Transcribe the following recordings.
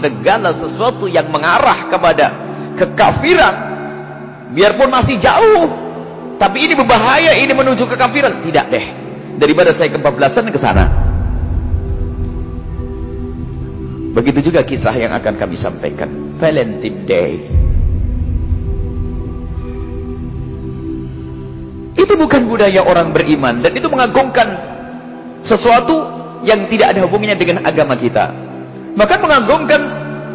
segala sesuatu yang mengarah kepada kekafiran. Biarpun masih jauh tapi ini berbahaya ini menuju kekafiran. Tidak deh. Daripada saya kebablasan ke sana. Begitu juga kisah yang akan kami sampaikan. Valentine Day. Itu bukan budaya orang beriman. Dan itu mengagungkan sesuatu yang tidak ada hubungannya dengan agama kita bahkan mengagungkan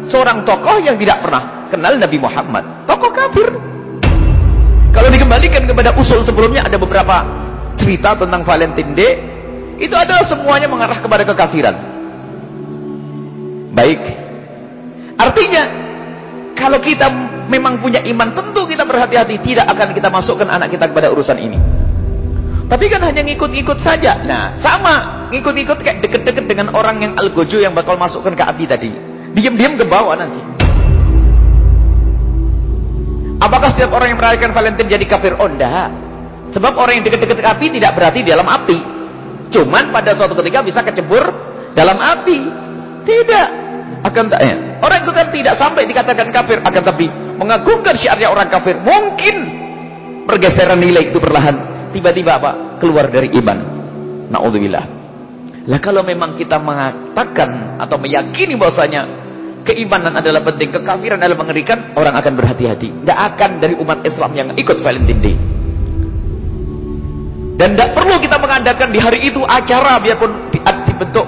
seorang tokoh yang tidak pernah kenal Nabi Muhammad. Tokoh kafir. Kalau dikembalikan kepada usul sebelumnya ada beberapa cerita tentang Valentine Day. Itu adalah semuanya mengarah kepada kekafiran. Baik. Artinya kalau kita memang punya iman tentu kita berhati-hati. Tidak akan kita masukkan anak kita kepada urusan ini tapi kan hanya ngikut-ngikut saja. Nah, sama. Ngikut-ngikut kayak deket-deket dengan orang yang algojo yang bakal masukkan ke api tadi. Diam-diam ke bawah nanti. Apakah setiap orang yang merayakan Valentine jadi kafir? Oh, enggak. Sebab orang yang deket-deket ke api tidak berarti di dalam api. Cuman pada suatu ketika bisa kecebur dalam api. Tidak. Akan tak ya. Orang itu kan tidak sampai dikatakan kafir. Akan tapi mengagungkan syiarnya orang kafir. Mungkin pergeseran nilai itu perlahan tiba-tiba apa? Keluar dari iman. Nauzubillah. Lah kalau memang kita mengatakan atau meyakini bahwasanya keimanan adalah penting, kekafiran adalah mengerikan, orang akan berhati-hati. Tidak akan dari umat Islam yang ikut Valentine Day. Dan tidak perlu kita mengadakan di hari itu acara biarpun di, dibentuk.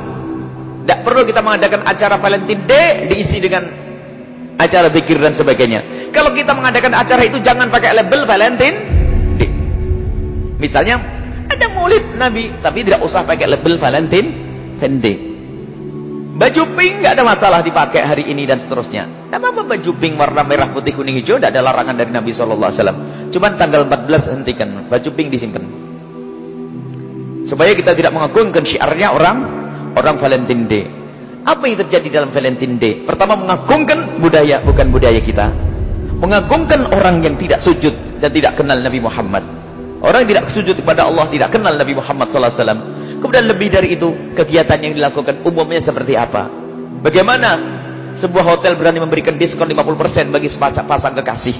Tidak perlu kita mengadakan acara Valentine Day diisi dengan acara zikir dan sebagainya. Kalau kita mengadakan acara itu jangan pakai label Valentine Misalnya ada maulid Nabi, tapi tidak usah pakai label Valentine Fendi. Baju pink nggak ada masalah dipakai hari ini dan seterusnya. Tidak apa-apa baju pink warna merah putih kuning hijau tidak ada larangan dari Nabi Wasallam. Cuman tanggal 14 hentikan baju pink disimpan. Supaya kita tidak mengagungkan syiarnya orang orang Valentine Day. Apa yang terjadi dalam Valentine Day? Pertama mengagungkan budaya bukan budaya kita. Mengagungkan orang yang tidak sujud dan tidak kenal Nabi Muhammad. Orang yang tidak sujud kepada Allah tidak kenal Nabi Muhammad wasallam. Kemudian lebih dari itu, kegiatan yang dilakukan umumnya seperti apa? Bagaimana sebuah hotel berani memberikan diskon 50% bagi pasang kekasih?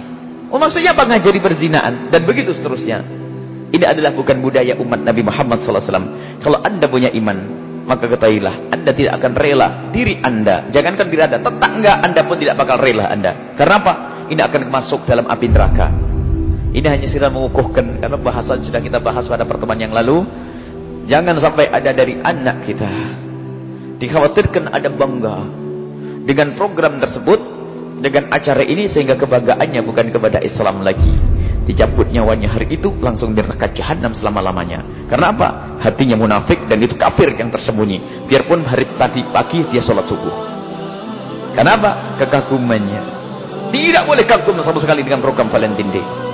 Oh maksudnya apa ngajari perzinaan dan begitu seterusnya. Ini adalah bukan budaya umat Nabi Muhammad wasallam. Kalau Anda punya iman, maka ketahuilah Anda tidak akan rela diri Anda. Jangankan diri Anda, tetangga Anda pun tidak bakal rela Anda. Karena apa? Ini akan masuk dalam api neraka. Ini hanya sekedar mengukuhkan karena bahasan sudah kita bahas pada pertemuan yang lalu. Jangan sampai ada dari anak kita dikhawatirkan ada bangga dengan program tersebut, dengan acara ini sehingga kebanggaannya bukan kepada Islam lagi. Dicabut nyawanya hari itu langsung neraka jahanam selama-lamanya. Karena apa? Hatinya munafik dan itu kafir yang tersembunyi. Biarpun hari tadi pagi dia sholat subuh. Kenapa? Kekagumannya. Tidak boleh kagum sama sekali dengan program Valentine Day.